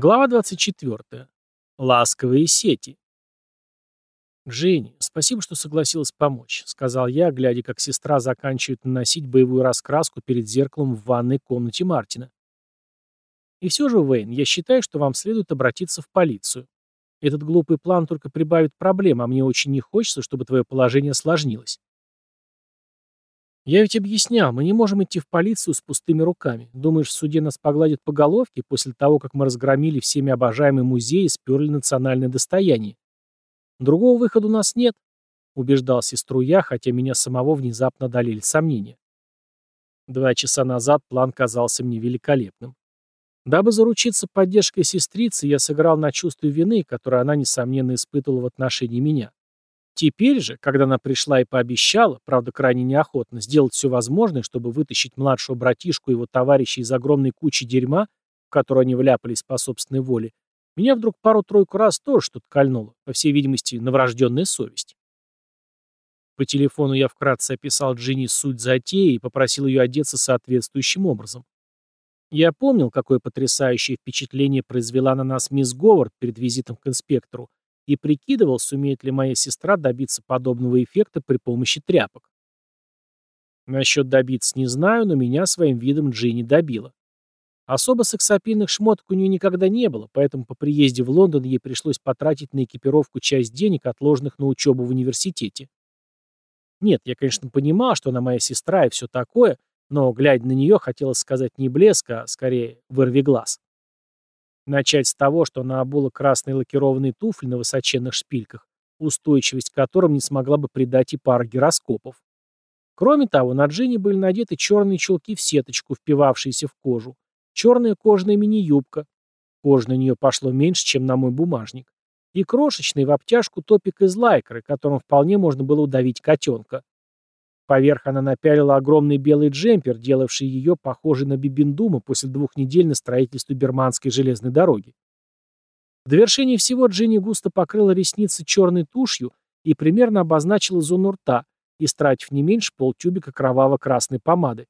Глава 24. Ласковые сети. «Дженни, спасибо, что согласилась помочь», — сказал я, глядя, как сестра заканчивает наносить боевую раскраску перед зеркалом в ванной комнате Мартина. «И все же, Уэйн, я считаю, что вам следует обратиться в полицию. Этот глупый план только прибавит проблем, а мне очень не хочется, чтобы твое положение осложнилось». «Я ведь объяснял, мы не можем идти в полицию с пустыми руками. Думаешь, в суде нас погладят по головке после того, как мы разгромили всеми обожаемый музей и сперли национальное достояние? Другого выхода у нас нет», — убеждал сестру я, хотя меня самого внезапно одолели сомнения. Два часа назад план казался мне великолепным. Дабы заручиться поддержкой сестрицы, я сыграл на чувстве вины, которое она, несомненно, испытывала в отношении меня. Теперь же, когда она пришла и пообещала, правда крайне неохотно, сделать все возможное, чтобы вытащить младшего братишку и его товарища из огромной кучи дерьма, в которую они вляпались по собственной воле, меня вдруг пару-тройку раз тоже что-то кольнуло, по всей видимости, новорожденная совесть. По телефону я вкратце описал Джинни суть затеи и попросил ее одеться соответствующим образом. Я помнил, какое потрясающее впечатление произвела на нас мисс Говард перед визитом к инспектору, и прикидывал, сумеет ли моя сестра добиться подобного эффекта при помощи тряпок. Насчет добиться не знаю, но меня своим видом Джинни добила. Особо сексапильных шмоток у нее никогда не было, поэтому по приезде в Лондон ей пришлось потратить на экипировку часть денег, отложенных на учебу в университете. Нет, я, конечно, понимал, что она моя сестра и все такое, но, глядя на нее, хотелось сказать не блеск, а скорее вырви глаз. Начать с того, что она обула красные лакированные туфли на высоченных шпильках, устойчивость которым не смогла бы придать и пара гироскопов. Кроме того, на Джинни были надеты черные чулки в сеточку, впивавшиеся в кожу, черная кожаная мини-юбка, кожа на нее пошло меньше, чем на мой бумажник, и крошечный в обтяжку топик из лайкры, которым вполне можно было удавить котенка. Поверх она напялила огромный белый джемпер, делавший ее похожей на Бибендума после двух недель на строительстве Берманской железной дороги. В довершение всего Джинни густо покрыла ресницы черной тушью и примерно обозначила зону рта, истратив не меньше полтюбика кроваво-красной помады.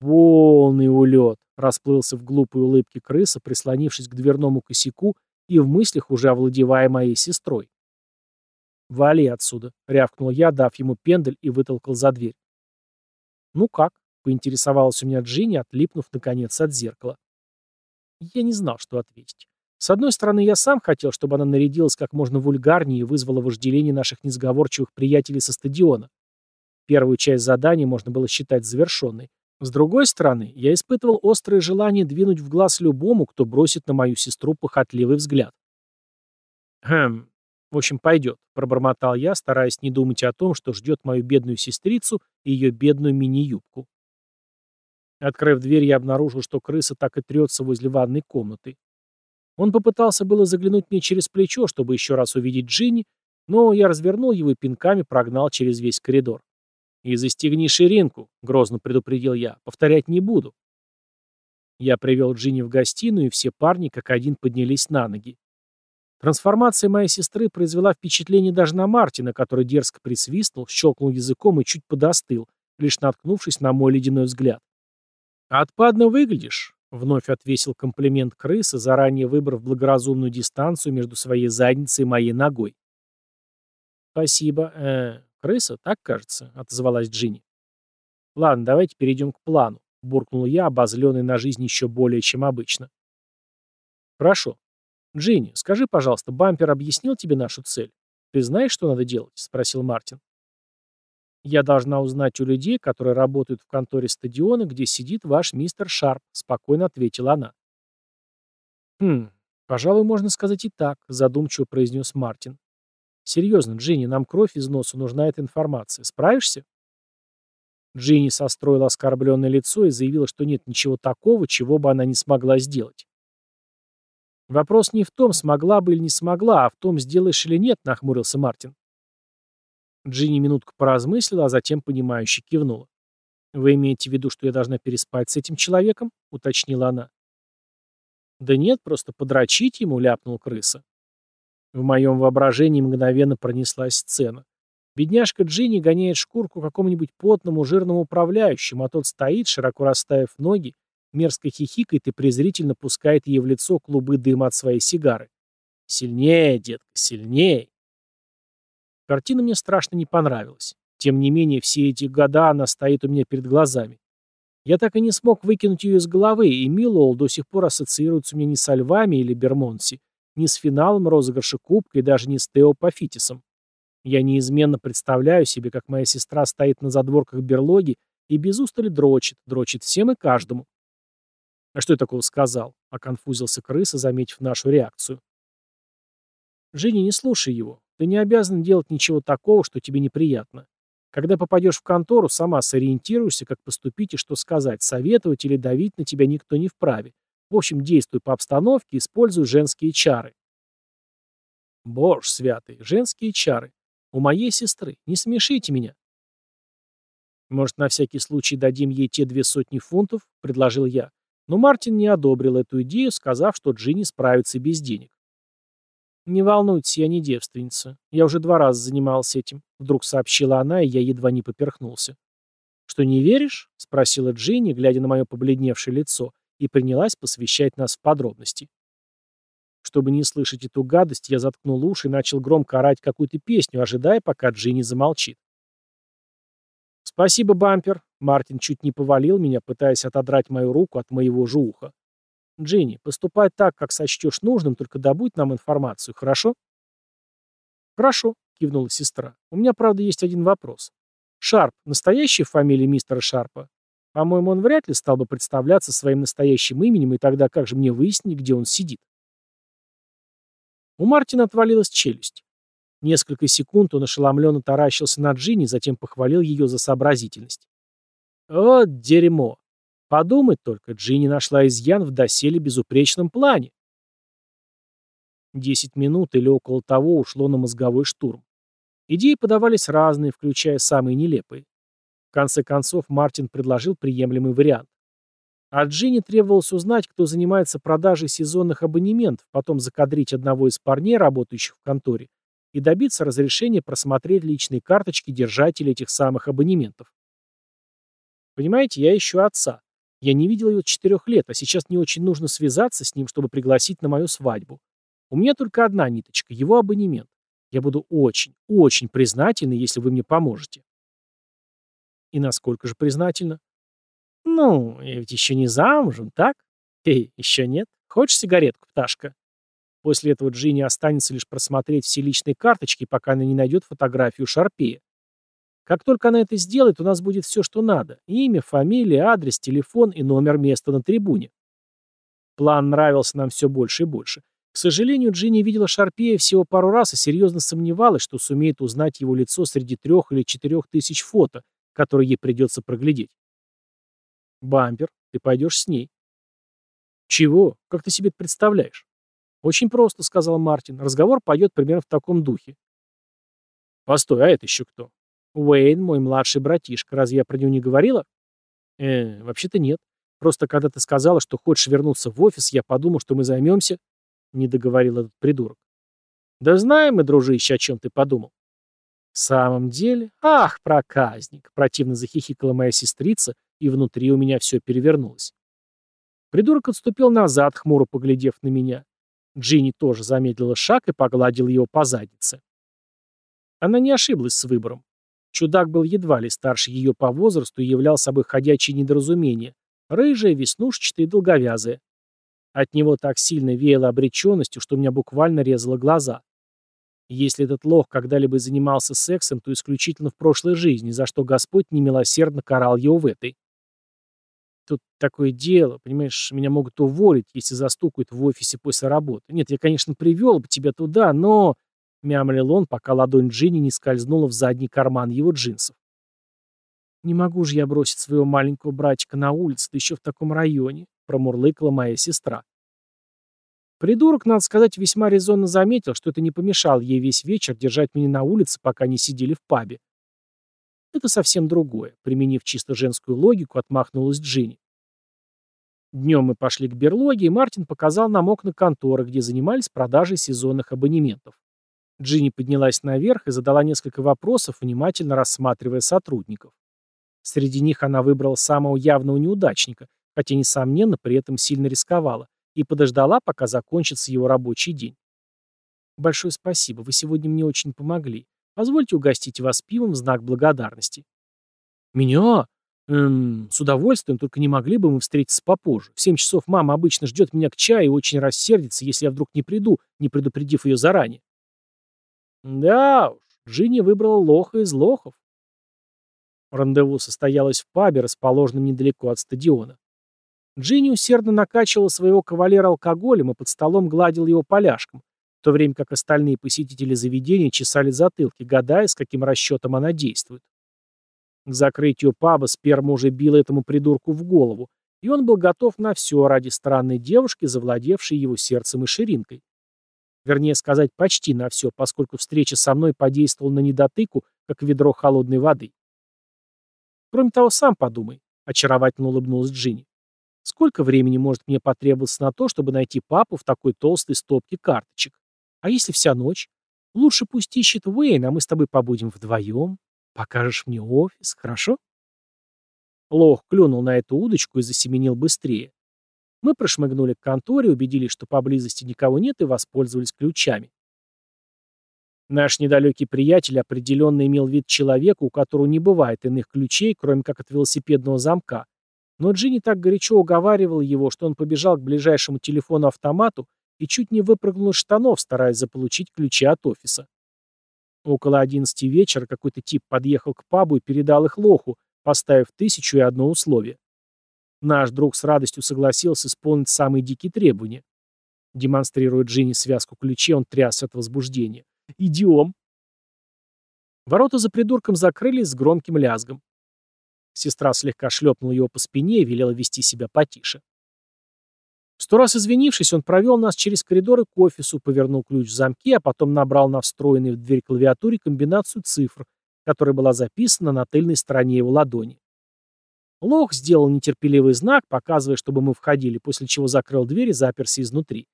«Полный улет!» — расплылся в глупой улыбке крыса, прислонившись к дверному косяку и в мыслях уже овладевая моей сестрой. «Вали отсюда», — рявкнул я, дав ему пендель и вытолкал за дверь. «Ну как?» — поинтересовалась у меня Джинни, отлипнув, наконец, от зеркала. Я не знал, что ответить. С одной стороны, я сам хотел, чтобы она нарядилась как можно вульгарнее и вызвала вожделение наших несговорчивых приятелей со стадиона. Первую часть задания можно было считать завершенной. С другой стороны, я испытывал острое желание двинуть в глаз любому, кто бросит на мою сестру похотливый взгляд. «Хм, в общем, пойдет, пробормотал я, стараясь не думать о том, что ждет мою бедную сестрицу и ее бедную мини-юбку. Открыв дверь, я обнаружил, что крыса так и трется возле ванной комнаты. Он попытался было заглянуть мне через плечо, чтобы еще раз увидеть Джинни, но я развернул его и пинками прогнал через весь коридор. «И застегни ширинку», — грозно предупредил я, — «повторять не буду». Я привел Джинни в гостиную, и все парни как один поднялись на ноги. Трансформация моей сестры произвела впечатление даже на Мартина, который дерзко присвистнул, щелкнул языком и чуть подостыл, лишь наткнувшись на мой ледяной взгляд. «Отпадно выглядишь», — вновь отвесил комплимент крысы, заранее выбрав благоразумную дистанцию между своей задницей и моей ногой. «Спасибо. Э, крыса, так кажется», — отозвалась Джинни. «Ладно, давайте перейдем к плану», — буркнул я, обозленный на жизнь еще более, чем обычно. «Хорошо. «Джинни, скажи, пожалуйста, бампер объяснил тебе нашу цель? Ты знаешь, что надо делать?» — спросил Мартин. «Я должна узнать у людей, которые работают в конторе стадиона, где сидит ваш мистер Шарп», — спокойно ответила она. «Хм, пожалуй, можно сказать и так», — задумчиво произнес Мартин. «Серьезно, Джинни, нам кровь из носа, нужна эта информация. Справишься?» Джинни состроила оскорбленное лицо и заявила, что нет ничего такого, чего бы она не смогла сделать. «Вопрос не в том, смогла бы или не смогла, а в том, сделаешь или нет», — нахмурился Мартин. Джинни минутку поразмыслила, а затем понимающе кивнула. «Вы имеете в виду, что я должна переспать с этим человеком?» — уточнила она. «Да нет, просто подрочить ему», — ляпнул крыса. В моем воображении мгновенно пронеслась сцена. Бедняжка Джинни гоняет шкурку какому-нибудь потному жирному управляющему, а тот стоит, широко расставив ноги, мерзко хихикает и презрительно пускает ей в лицо клубы дыма от своей сигары. «Сильнее, детка, сильнее!» Картина мне страшно не понравилась. Тем не менее, все эти года она стоит у меня перед глазами. Я так и не смог выкинуть ее из головы, и Миллоул до сих пор ассоциируется мне не со львами или Бермонси, ни с финалом розыгрыша кубка и даже не с Тео Пафитисом. Я неизменно представляю себе, как моя сестра стоит на задворках берлоги и без устали дрочит, дрочит всем и каждому. «А что я такого сказал?» — оконфузился крыса, заметив нашу реакцию. «Женя, не слушай его. Ты не обязан делать ничего такого, что тебе неприятно. Когда попадешь в контору, сама сориентируешься, как поступить и что сказать, советовать или давить на тебя никто не вправе. В общем, действуй по обстановке, используй женские чары. Боже святый, женские чары. У моей сестры. Не смешите меня. Может, на всякий случай дадим ей те две сотни фунтов, предложил я. Но Мартин не одобрил эту идею, сказав, что Джинни справится без денег. «Не волнуйтесь, я не девственница. Я уже два раза занималась этим», — вдруг сообщила она, и я едва не поперхнулся. «Что, не веришь?» — спросила Джинни, глядя на мое побледневшее лицо, и принялась посвящать нас в подробности. Чтобы не слышать эту гадость, я заткнул уши и начал громко орать какую-то песню, ожидая, пока Джинни замолчит. «Спасибо, бампер!» Мартин чуть не повалил меня, пытаясь отодрать мою руку от моего же уха. Джинни, поступай так, как сочтешь нужным, только добудь нам информацию, хорошо? Хорошо, кивнула сестра. У меня, правда, есть один вопрос. Шарп — настоящая фамилия мистера Шарпа? По-моему, он вряд ли стал бы представляться своим настоящим именем, и тогда как же мне выяснить, где он сидит? У Мартина отвалилась челюсть. Несколько секунд он ошеломленно таращился на Джинни, затем похвалил ее за сообразительность. «Вот дерьмо! Подумать только, Джинни нашла изъян в доселе безупречном плане. Десять минут или около того ушло на мозговой штурм. Идеи подавались разные, включая самые нелепые. В конце концов, Мартин предложил приемлемый вариант. От Джинни требовалось узнать, кто занимается продажей сезонных абонементов, потом закадрить одного из парней, работающих в конторе, и добиться разрешения просмотреть личные карточки держателей этих самых абонементов. Понимаете, я ищу отца. Я не видел его четырех лет, а сейчас не очень нужно связаться с ним, чтобы пригласить на мою свадьбу. У меня только одна ниточка, его абонемент. Я буду очень, очень признательна, если вы мне поможете. И насколько же признательна? Ну, я ведь еще не замужем, так? Эй, еще нет? Хочешь сигаретку, пташка? После этого Джинни останется лишь просмотреть все личные карточки, пока она не найдет фотографию Шарпея. Как только она это сделает, у нас будет все, что надо. Имя, фамилия, адрес, телефон и номер места на трибуне. План нравился нам все больше и больше. К сожалению, Джинни видела Шарпея всего пару раз и серьезно сомневалась, что сумеет узнать его лицо среди трех или четырех тысяч фото, которые ей придется проглядеть. «Бампер, ты пойдешь с ней». «Чего? Как ты себе это представляешь?» «Очень просто», — сказал Мартин. «Разговор пойдет примерно в таком духе». «Постой, а это еще кто?» Уэйн, мой младший братишка. Разве я про него не говорила? Э, вообще-то нет. Просто когда ты сказала, что хочешь вернуться в офис, я подумал, что мы займемся... Не договорил этот придурок. Да знаем мы, дружище, о чем ты подумал. В самом деле? Ах, проказник! Противно захихикала моя сестрица, и внутри у меня все перевернулось. Придурок отступил назад, хмуро поглядев на меня. Джинни тоже замедлила шаг и погладила его по заднице. Она не ошиблась с выбором. Чудак был едва ли старше ее по возрасту и являл собой ходячее недоразумение. Рыжая, веснушчатая и долговязая. От него так сильно веяло обреченностью, что у меня буквально резало глаза. Если этот лох когда-либо занимался сексом, то исключительно в прошлой жизни, за что Господь немилосердно карал его в этой. Тут такое дело, понимаешь, меня могут уволить, если застукают в офисе после работы. Нет, я, конечно, привел бы тебя туда, но... Мямлил он, пока ладонь Джинни не скользнула в задний карман его джинсов. «Не могу же я бросить своего маленького братика на улице, да еще в таком районе», — промурлыкала моя сестра. Придурок, надо сказать, весьма резонно заметил, что это не помешало ей весь вечер держать меня на улице, пока не сидели в пабе. Это совсем другое. Применив чисто женскую логику, отмахнулась Джинни. Днем мы пошли к берлоге, и Мартин показал нам окна конторы, где занимались продажей сезонных абонементов. Джинни поднялась наверх и задала несколько вопросов, внимательно рассматривая сотрудников. Среди них она выбрала самого явного неудачника, хотя, несомненно, при этом сильно рисковала, и подождала, пока закончится его рабочий день. «Большое спасибо, вы сегодня мне очень помогли. Позвольте угостить вас пивом в знак благодарности». «Меня? Эм, с удовольствием, только не могли бы мы встретиться попозже. В семь часов мама обычно ждет меня к чаю и очень рассердится, если я вдруг не приду, не предупредив ее заранее». «Да уж, Джинни выбрала лоха из лохов». Рандеву состоялось в пабе, расположенном недалеко от стадиона. Джинни усердно накачивала своего кавалера алкоголем и под столом гладил его поляшком, в то время как остальные посетители заведения чесали затылки, гадая, с каким расчетом она действует. К закрытию паба сперма уже била этому придурку в голову, и он был готов на все ради странной девушки, завладевшей его сердцем и ширинкой. Вернее сказать, почти на все, поскольку встреча со мной подействовала на недотыку, как ведро холодной воды. Кроме того, сам подумай, очаровательно улыбнулась Джинни. Сколько времени может мне потребоваться на то, чтобы найти папу в такой толстой стопке карточек? А если вся ночь? Лучше пусть ищет Уэйн, а мы с тобой побудем вдвоем. Покажешь мне офис, хорошо? Лох клюнул на эту удочку и засеменил быстрее. Мы прошмыгнули к конторе, убедились, что поблизости никого нет, и воспользовались ключами. Наш недалекий приятель определенно имел вид человека, у которого не бывает иных ключей, кроме как от велосипедного замка. Но Джинни так горячо уговаривал его, что он побежал к ближайшему телефону-автомату и чуть не выпрыгнул из штанов, стараясь заполучить ключи от офиса. Около одиннадцати вечера какой-то тип подъехал к пабу и передал их лоху, поставив тысячу и одно условие. Наш друг с радостью согласился исполнить самые дикие требования. Демонстрируя Джинни связку ключей, он тряс от возбуждения. «Идиом!» Ворота за придурком закрылись с громким лязгом. Сестра слегка шлепнула его по спине и велела вести себя потише. Сто раз извинившись, он провел нас через коридоры к офису, повернул ключ в замке, а потом набрал на встроенной в дверь клавиатуре комбинацию цифр, которая была записана на тыльной стороне его ладони. Лох сделал нетерпеливый знак, показывая, чтобы мы входили, после чего закрыл дверь и заперся изнутри.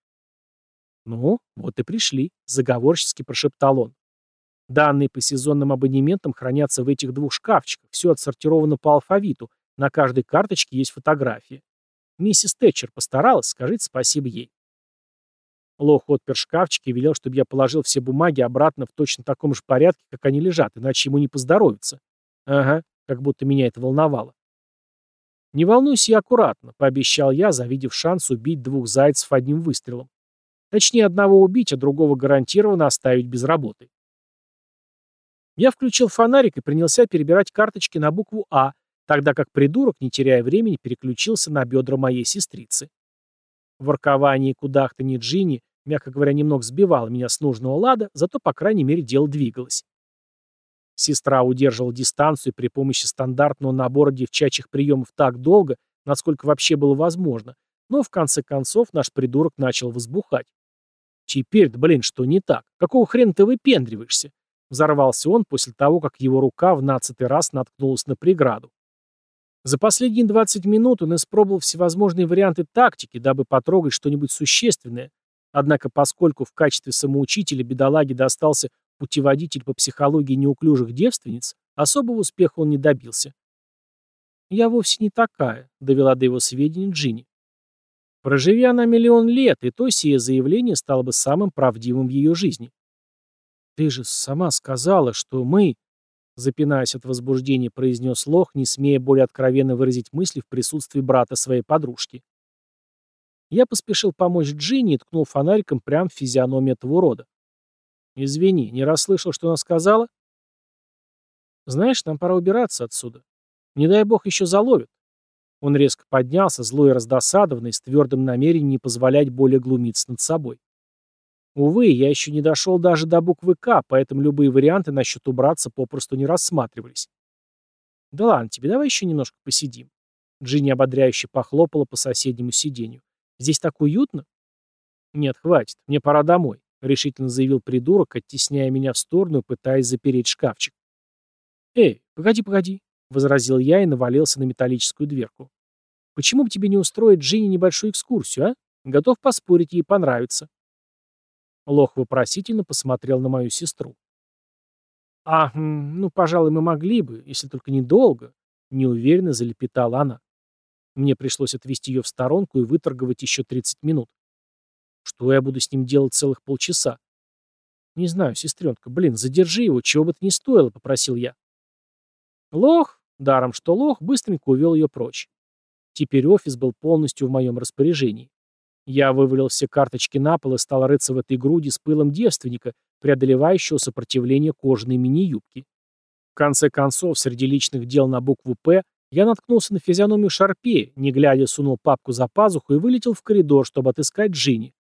«Ну, вот и пришли», — заговорчески прошептал он. «Данные по сезонным абонементам хранятся в этих двух шкафчиках, все отсортировано по алфавиту, на каждой карточке есть фотография. Миссис Тэтчер постаралась, скажите спасибо ей». Лох отпер шкафчики и велел, чтобы я положил все бумаги обратно в точно таком же порядке, как они лежат, иначе ему не поздоровится. Ага, как будто меня это волновало. «Не волнуйся, я аккуратно», — пообещал я, завидев шанс убить двух зайцев одним выстрелом. Точнее, одного убить, а другого гарантированно оставить без работы. Я включил фонарик и принялся перебирать карточки на букву «А», тогда как придурок, не теряя времени, переключился на бедра моей сестрицы. Воркование и кудахтанье Джинни, мягко говоря, немного сбивало меня с нужного лада, зато, по крайней мере, дело двигалось. Сестра удерживала дистанцию при помощи стандартного набора девчачьих приемов так долго, насколько вообще было возможно, но в конце концов наш придурок начал возбухать. «Теперь-то, блин, что не так? Какого хрена ты выпендриваешься?» Взорвался он после того, как его рука в нацатый раз наткнулась на преграду. За последние 20 минут он испробовал всевозможные варианты тактики, дабы потрогать что-нибудь существенное. Однако, поскольку в качестве самоучителя бедолаге достался путеводитель по психологии неуклюжих девственниц, особого успеха он не добился. «Я вовсе не такая», — довела до его сведения Джинни. Проживи она миллион лет, и то сие заявление стало бы самым правдивым в ее жизни. «Ты же сама сказала, что мы...» Запинаясь от возбуждения, произнес Лох, не смея более откровенно выразить мысли в присутствии брата своей подружки. Я поспешил помочь Джинни и ткнул фонариком прямо в физиономию этого урода. «Извини, не расслышал, что она сказала?» «Знаешь, нам пора убираться отсюда. Не дай бог еще заловят». Он резко поднялся, злой и раздосадованный, с твердым намерением не позволять более глумиться над собой. Увы, я еще не дошел даже до буквы «К», поэтому любые варианты насчет убраться попросту не рассматривались. «Да ладно тебе, давай еще немножко посидим». Джинни ободряюще похлопала по соседнему сиденью. «Здесь так уютно?» «Нет, хватит, мне пора домой. — решительно заявил придурок, оттесняя меня в сторону пытаясь запереть шкафчик. «Эй, погоди, погоди», — возразил я и навалился на металлическую дверку. «Почему бы тебе не устроить Джинни небольшую экскурсию, а? Готов поспорить, ей понравится». Лох вопросительно посмотрел на мою сестру. «А, ну, пожалуй, мы могли бы, если только недолго», — неуверенно залепетала она. Мне пришлось отвести ее в сторонку и выторговать еще 30 минут. Что я буду с ним делать целых полчаса? Не знаю, сестренка, блин, задержи его, чего бы это ни стоило, попросил я. Лох, даром что лох, быстренько увел ее прочь. Теперь офис был полностью в моем распоряжении. Я вывалил все карточки на пол и стал рыться в этой груди с пылом девственника, преодолевающего сопротивление кожаной мини-юбки. В конце концов, среди личных дел на букву «П» я наткнулся на физиономию Шарпе, не глядя сунул папку за пазуху и вылетел в коридор, чтобы отыскать Джинни.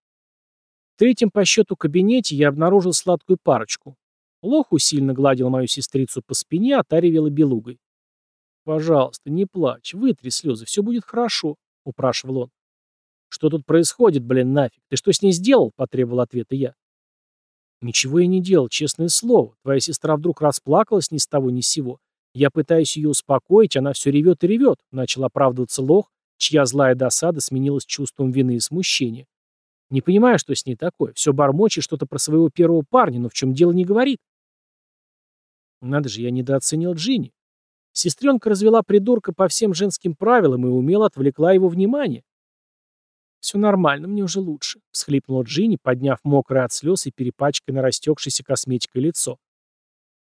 В третьем по счету кабинете я обнаружил сладкую парочку. Лох усильно гладил мою сестрицу по спине, а та ревела белугой. «Пожалуйста, не плачь, вытри слезы, все будет хорошо», — упрашивал он. «Что тут происходит, блин, нафиг? Ты что с ней сделал?» — потребовал ответа я. «Ничего я не делал, честное слово. Твоя сестра вдруг расплакалась ни с того ни с сего. Я пытаюсь ее успокоить, она все ревет и ревет», — начал оправдываться Лох, чья злая досада сменилась чувством вины и смущения. «Не понимаю, что с ней такое. Все бормочет что-то про своего первого парня, но в чем дело не говорит». Надо же, я недооценил Джинни. Сестренка развела придурка по всем женским правилам и умело отвлекла его внимание. «Все нормально, мне уже лучше», — всхлипнула Джинни, подняв мокрое от слез и перепачканное растекшейся косметикой лицо.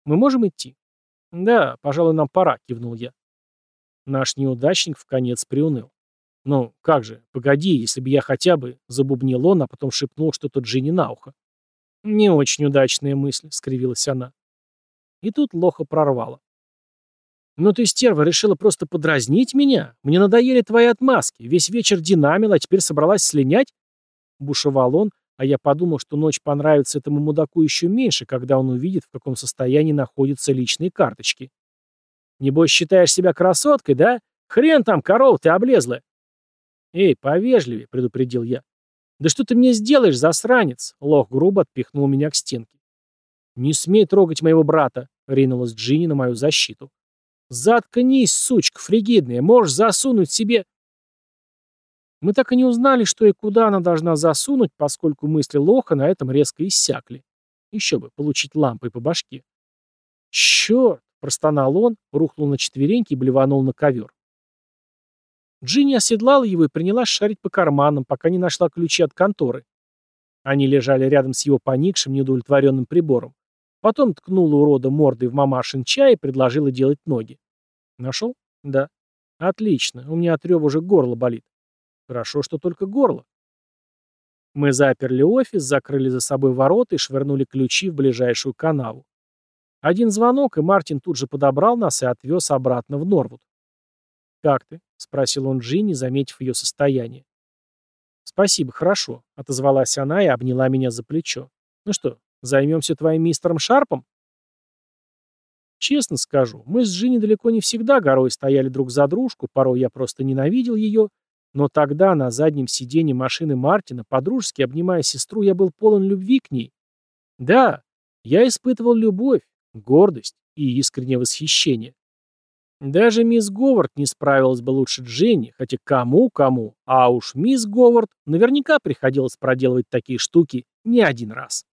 «Мы можем идти?» «Да, пожалуй, нам пора», — кивнул я. Наш неудачник в конец приуныл. «Ну, как же, погоди, если бы я хотя бы...» — забубнил он, а потом шепнул что-то Джинни на ухо. «Не очень удачная мысль», — скривилась она. И тут лоха прорвало. «Ну ты, стерва, решила просто подразнить меня? Мне надоели твои отмазки. Весь вечер динамил, а теперь собралась слинять?» Бушевал он, а я подумал, что ночь понравится этому мудаку еще меньше, когда он увидит, в каком состоянии находятся личные карточки. «Небось, считаешь себя красоткой, да? Хрен там, корова ты облезла!» «Эй, повежливее», — предупредил я. «Да что ты мне сделаешь, засранец?» Лох грубо отпихнул меня к стенке. «Не смей трогать моего брата», — ринулась Джинни на мою защиту. «Заткнись, сучка фригидная, можешь засунуть себе...» Мы так и не узнали, что и куда она должна засунуть, поскольку мысли лоха на этом резко иссякли. Еще бы, получить лампой по башке. «Черт!» — простонал он, рухнул на четвереньки и блеванул на ковер. Джинни оседлала его и принялась шарить по карманам, пока не нашла ключи от конторы. Они лежали рядом с его поникшим, неудовлетворенным прибором. Потом ткнула урода мордой в мамашин чай и предложила делать ноги. Нашел? Да. Отлично. У меня от рева уже горло болит. Хорошо, что только горло. Мы заперли офис, закрыли за собой ворота и швырнули ключи в ближайшую канаву. Один звонок, и Мартин тут же подобрал нас и отвез обратно в Норвуд. «Как ты?» — спросил он Джинни, заметив ее состояние. «Спасибо, хорошо», — отозвалась она и обняла меня за плечо. «Ну что, Займемся твоим мистером Шарпом? Честно скажу, мы с Джинни далеко не всегда горой стояли друг за дружку, порой я просто ненавидел ее, но тогда на заднем сиденье машины Мартина, подружески обнимая сестру, я был полон любви к ней. Да, я испытывал любовь, гордость и искреннее восхищение. Даже мисс Говард не справилась бы лучше Дженни, хотя кому-кому, а уж мисс Говард наверняка приходилось проделывать такие штуки не один раз.